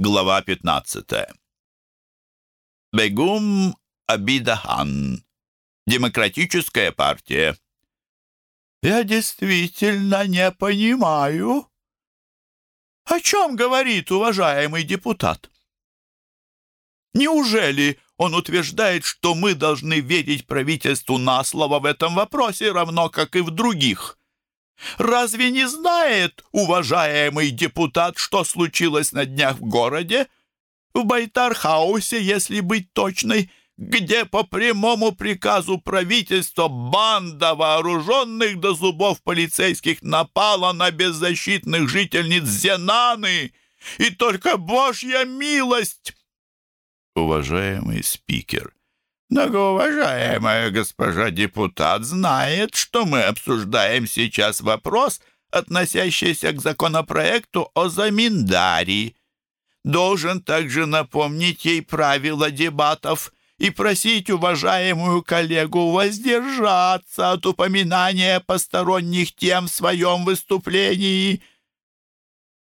Глава 15. Бегум Абидахан. Демократическая партия. Я действительно не понимаю, о чем говорит уважаемый депутат. Неужели он утверждает, что мы должны верить правительству на слово в этом вопросе, равно как и в других? Разве не знает уважаемый депутат, что случилось на днях в городе? В Байтархаусе, если быть точной, где по прямому приказу правительства банда вооруженных до зубов полицейских напала на беззащитных жительниц Зенаны, и только Божья милость... Уважаемый спикер, Многоуважаемая госпожа депутат знает, что мы обсуждаем сейчас вопрос, относящийся к законопроекту о заминдаре. Должен также напомнить ей правила дебатов и просить уважаемую коллегу воздержаться от упоминания посторонних тем в своем выступлении.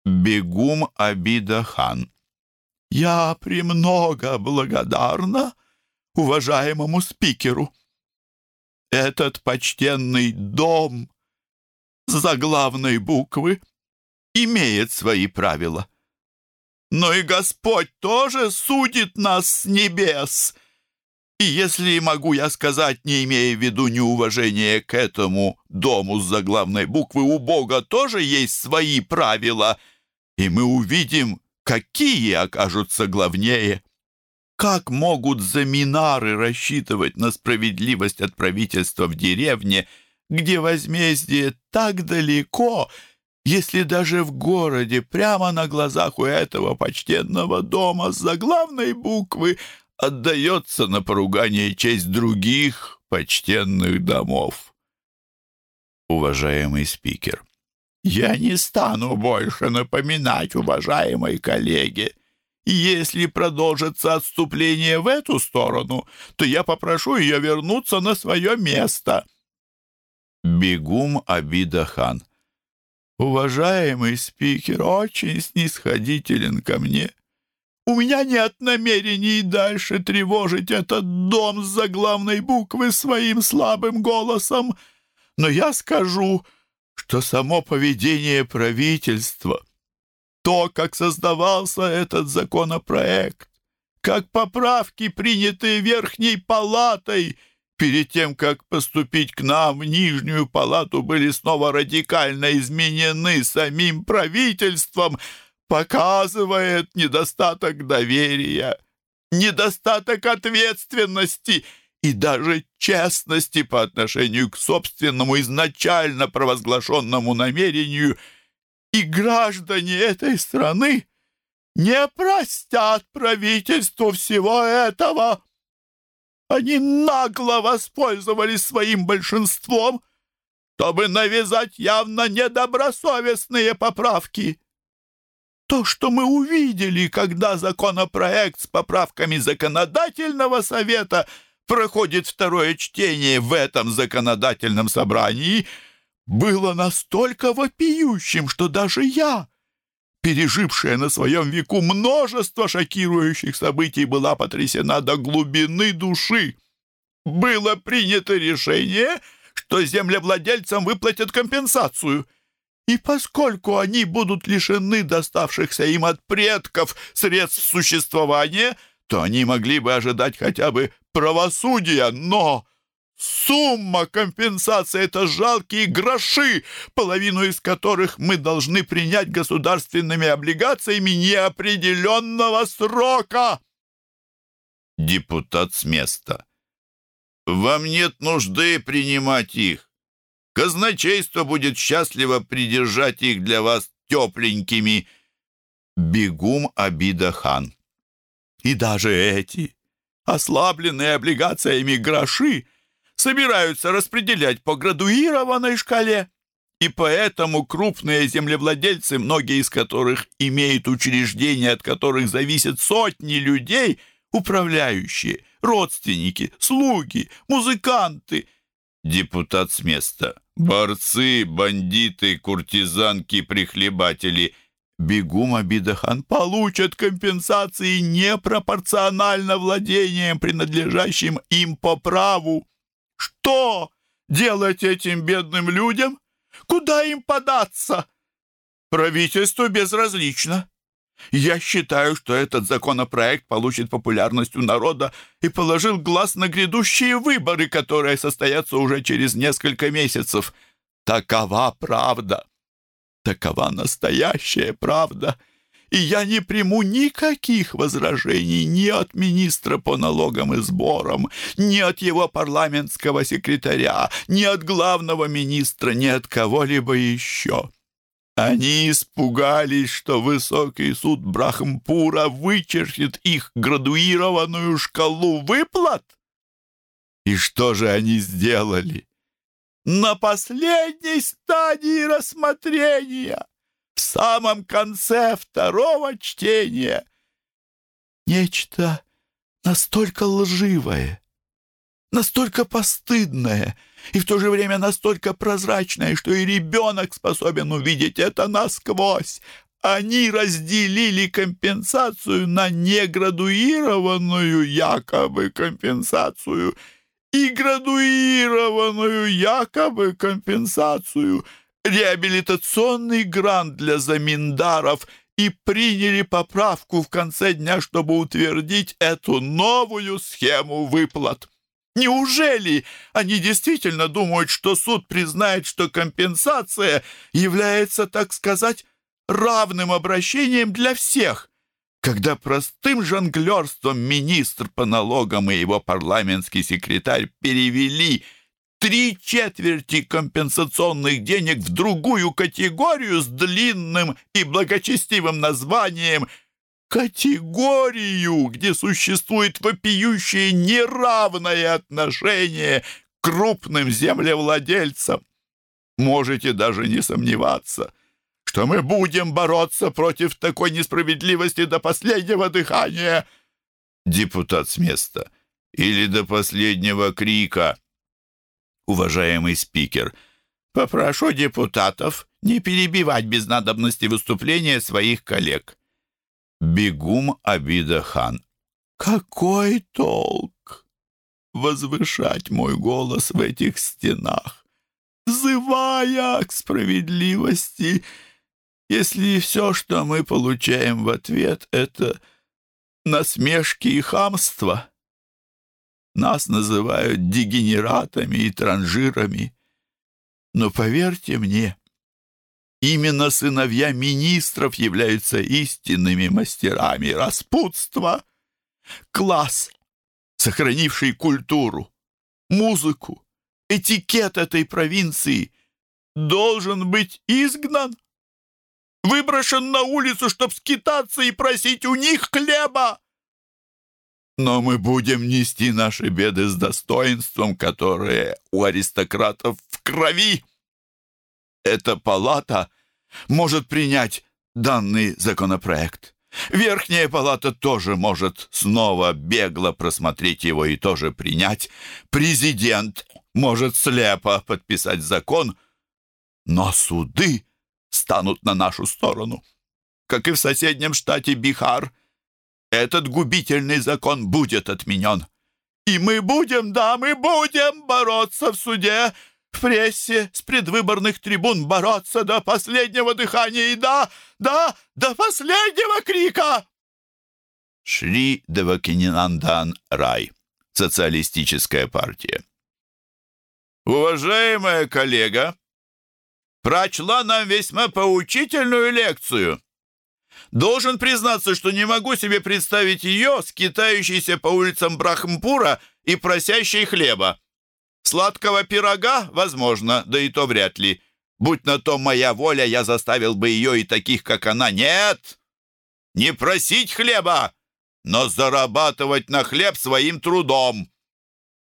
Бегум Абида хан. Я премного благодарна уважаемому спикеру. Этот почтенный дом заглавной буквы имеет свои правила. Но и Господь тоже судит нас с небес. И если могу я сказать, не имея в виду неуважение к этому дому с заглавной буквы, у Бога тоже есть свои правила, и мы увидим, какие окажутся главнее. Как могут заминары рассчитывать на справедливость от правительства в деревне, где возмездие так далеко, если даже в городе, прямо на глазах у этого почтенного дома с заглавной буквы отдается на поругание честь других почтенных домов? Уважаемый спикер, я не стану больше напоминать уважаемой коллеге, если продолжится отступление в эту сторону, то я попрошу ее вернуться на свое место». Бегум Абидахан. «Уважаемый спикер очень снисходителен ко мне. У меня нет намерений дальше тревожить этот дом с заглавной буквы своим слабым голосом, но я скажу, что само поведение правительства — то, как создавался этот законопроект, как поправки, принятые Верхней Палатой, перед тем, как поступить к нам в Нижнюю Палату, были снова радикально изменены самим правительством, показывает недостаток доверия, недостаток ответственности и даже честности по отношению к собственному изначально провозглашенному намерению – и граждане этой страны не простят правительству всего этого. Они нагло воспользовались своим большинством, чтобы навязать явно недобросовестные поправки. То, что мы увидели, когда законопроект с поправками законодательного совета проходит второе чтение в этом законодательном собрании — было настолько вопиющим, что даже я, пережившая на своем веку множество шокирующих событий, была потрясена до глубины души. Было принято решение, что землевладельцам выплатят компенсацию. И поскольку они будут лишены доставшихся им от предков средств существования, то они могли бы ожидать хотя бы правосудия, но Сумма компенсации — это жалкие гроши, половину из которых мы должны принять государственными облигациями неопределенного срока. Депутат с места. Вам нет нужды принимать их. Казначейство будет счастливо придержать их для вас тепленькими. Бегум Абида хан. И даже эти, ослабленные облигациями гроши, собираются распределять по градуированной шкале. И поэтому крупные землевладельцы, многие из которых имеют учреждения, от которых зависят сотни людей, управляющие, родственники, слуги, музыканты, депутат с места, борцы, бандиты, куртизанки, прихлебатели, Бегум Абидахан получат компенсации непропорционально владениям, принадлежащим им по праву. Что делать этим бедным людям? Куда им податься? Правительству безразлично. Я считаю, что этот законопроект получит популярность у народа и положил глаз на грядущие выборы, которые состоятся уже через несколько месяцев. Такова правда. Такова настоящая правда. И я не приму никаких возражений ни от министра по налогам и сборам, ни от его парламентского секретаря, ни от главного министра, ни от кого-либо еще. Они испугались, что высокий суд Брахмпура вычеркнет их градуированную шкалу выплат. И что же они сделали? На последней стадии рассмотрения, самом конце второго чтения, нечто настолько лживое, настолько постыдное и в то же время настолько прозрачное, что и ребенок способен увидеть это насквозь. Они разделили компенсацию на неградуированную якобы компенсацию и градуированную якобы компенсацию, реабилитационный грант для заминдаров и приняли поправку в конце дня, чтобы утвердить эту новую схему выплат. Неужели они действительно думают, что суд признает, что компенсация является, так сказать, равным обращением для всех, когда простым жонглерством министр по налогам и его парламентский секретарь перевели три четверти компенсационных денег в другую категорию с длинным и благочестивым названием – категорию, где существует вопиющее неравное отношение к крупным землевладельцам. Можете даже не сомневаться, что мы будем бороться против такой несправедливости до последнего дыхания. Депутат с места. Или до последнего крика. Уважаемый спикер, попрошу депутатов не перебивать без надобности выступления своих коллег. Бегум Абида хан. Какой толк возвышать мой голос в этих стенах, взывая к справедливости, если все, что мы получаем в ответ, это насмешки и хамство? Нас называют дегенератами и транжирами. Но поверьте мне, Именно сыновья министров являются истинными мастерами распутства. Класс, сохранивший культуру, музыку, этикет этой провинции, должен быть изгнан, выброшен на улицу, чтобы скитаться и просить у них хлеба. Но мы будем нести наши беды с достоинством, которое у аристократов в крови эта палата может принять данный законопроект. Верхняя палата тоже может снова бегло просмотреть его и тоже принять. Президент может слепо подписать закон, но суды станут на нашу сторону. Как и в соседнем штате Бихар, этот губительный закон будет отменен. И мы будем, да, мы будем бороться в суде в прессе с предвыборных трибун бороться до последнего дыхания и да, да, до последнего крика!» Шри Девакининандан Рай, социалистическая партия. «Уважаемая коллега, прочла нам весьма поучительную лекцию. Должен признаться, что не могу себе представить ее, скитающейся по улицам Брахмпура и просящей хлеба. Сладкого пирога, возможно, да и то вряд ли. Будь на то моя воля, я заставил бы ее и таких, как она. Нет! Не просить хлеба, но зарабатывать на хлеб своим трудом.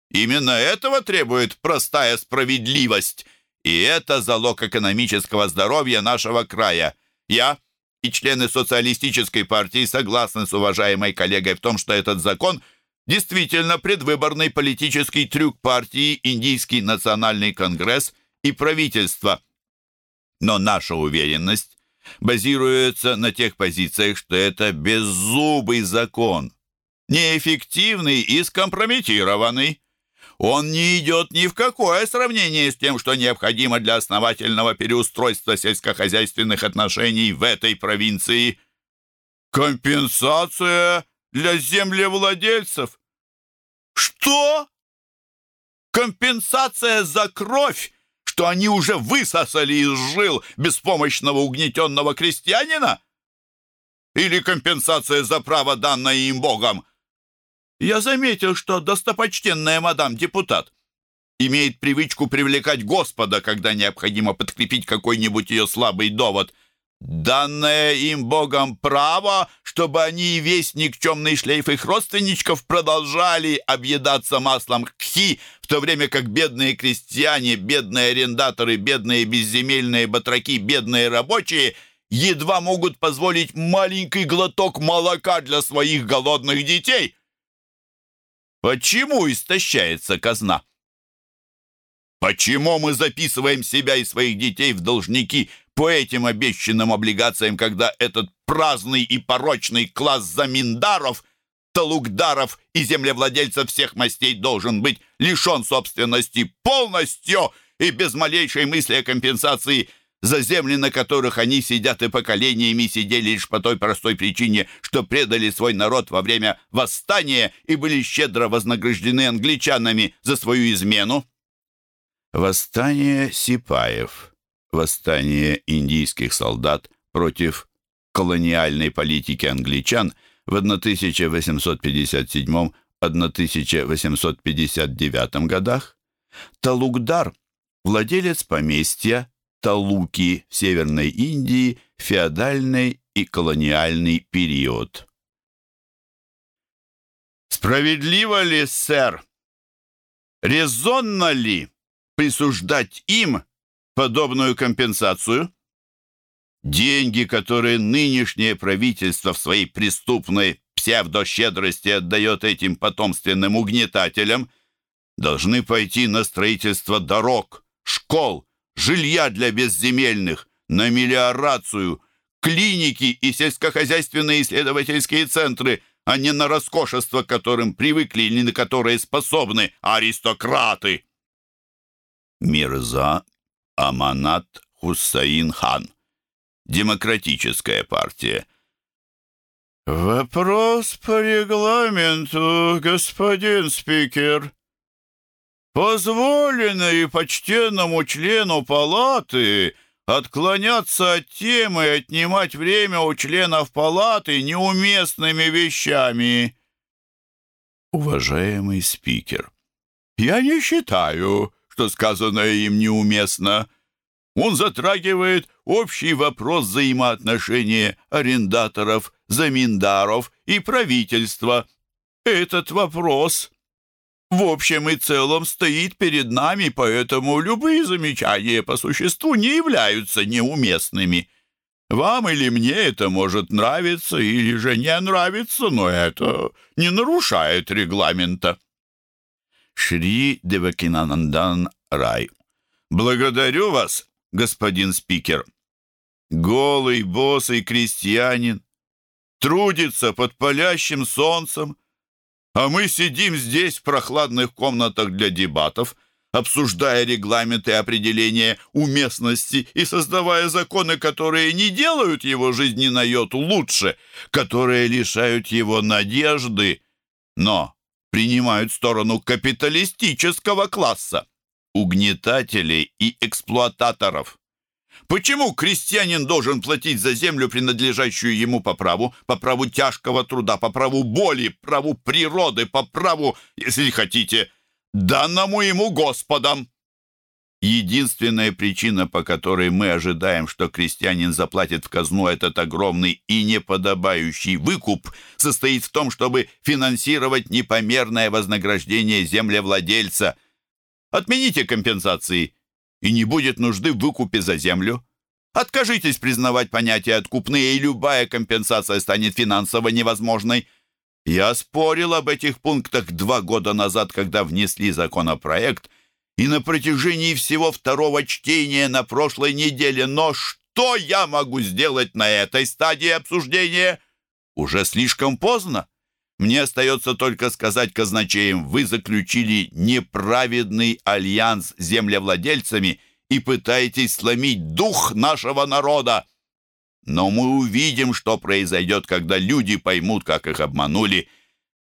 Именно этого требует простая справедливость. И это залог экономического здоровья нашего края. Я и члены социалистической партии согласны с уважаемой коллегой в том, что этот закон – Действительно, предвыборный политический трюк партии, Индийский национальный конгресс и правительства. Но наша уверенность базируется на тех позициях, что это беззубый закон, неэффективный и скомпрометированный. Он не идет ни в какое сравнение с тем, что необходимо для основательного переустройства сельскохозяйственных отношений в этой провинции. Компенсация для землевладельцев. Что? Компенсация за кровь, что они уже высосали из жил беспомощного угнетенного крестьянина? Или компенсация за право, данное им Богом? Я заметил, что достопочтенная мадам-депутат имеет привычку привлекать Господа, когда необходимо подкрепить какой-нибудь ее слабый довод. Данное им Богом право, чтобы они и весь никчемный шлейф их родственничков продолжали объедаться маслом кхи, в то время как бедные крестьяне, бедные арендаторы, бедные безземельные батраки, бедные рабочие едва могут позволить маленький глоток молока для своих голодных детей. Почему истощается казна? Почему мы записываем себя и своих детей в должники по этим обещанным облигациям, когда этот праздный и порочный класс заминдаров, талукдаров и землевладельцев всех мастей должен быть лишен собственности полностью и без малейшей мысли о компенсации – за земли, на которых они сидят и поколениями сидели лишь по той простой причине, что предали свой народ во время восстания и были щедро вознаграждены англичанами за свою измену. Восстание Сипаев, восстание индийских солдат против колониальной политики англичан в 1857-1859 годах, Талукдар, владелец поместья, Талуки в Северной Индии феодальный и колониальный период. Справедливо ли, сэр? Резонно ли присуждать им подобную компенсацию? Деньги, которые нынешнее правительство в своей преступной псевдощедрости отдает этим потомственным угнетателям, должны пойти на строительство дорог, школ, жилья для безземельных, на мелиорацию, клиники и сельскохозяйственные исследовательские центры, а не на роскошество, к которым привыкли или на которые способны аристократы. Мирза Аманат Хусаин хан. Демократическая партия. «Вопрос по регламенту, господин спикер», Позволено и почтенному члену палаты отклоняться от темы и отнимать время у членов палаты неуместными вещами. Уважаемый спикер, я не считаю, что сказанное им неуместно. Он затрагивает общий вопрос взаимоотношения арендаторов, заминдаров и правительства. Этот вопрос в общем и целом стоит перед нами, поэтому любые замечания по существу не являются неуместными. Вам или мне это может нравиться, или же не нравиться, но это не нарушает регламента. Шри Девакинанандан Рай. Благодарю вас, господин спикер. Голый, босый крестьянин трудится под палящим солнцем, а мы сидим здесь, в прохладных комнатах для дебатов, обсуждая регламенты определения уместности и создавая законы, которые не делают его жизни на йоту лучше, которые лишают его надежды, но принимают сторону капиталистического класса, угнетателей и эксплуататоров. Почему крестьянин должен платить за землю, принадлежащую ему по праву, по праву тяжкого труда, по праву боли, праву природы, по праву, если хотите, данному ему Господом? Единственная причина, по которой мы ожидаем, что крестьянин заплатит в казну этот огромный и неподобающий выкуп, состоит в том, чтобы финансировать непомерное вознаграждение землевладельца. Отмените компенсации – и не будет нужды в выкупе за землю. Откажитесь признавать понятия откупные, и любая компенсация станет финансово невозможной. Я спорил об этих пунктах два года назад, когда внесли законопроект, и на протяжении всего второго чтения на прошлой неделе. Но что я могу сделать на этой стадии обсуждения? Уже слишком поздно. Мне остается только сказать казначеям, вы заключили неправедный альянс с землевладельцами и пытаетесь сломить дух нашего народа. Но мы увидим, что произойдет, когда люди поймут, как их обманули.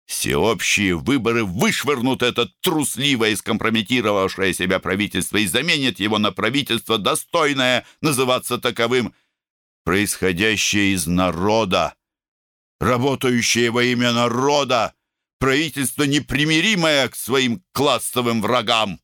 Всеобщие выборы вышвырнут это трусливое и скомпрометировавшее себя правительство и заменят его на правительство, достойное называться таковым. Происходящее из народа, работающее во имя народа, правительство непримиримое к своим классовым врагам.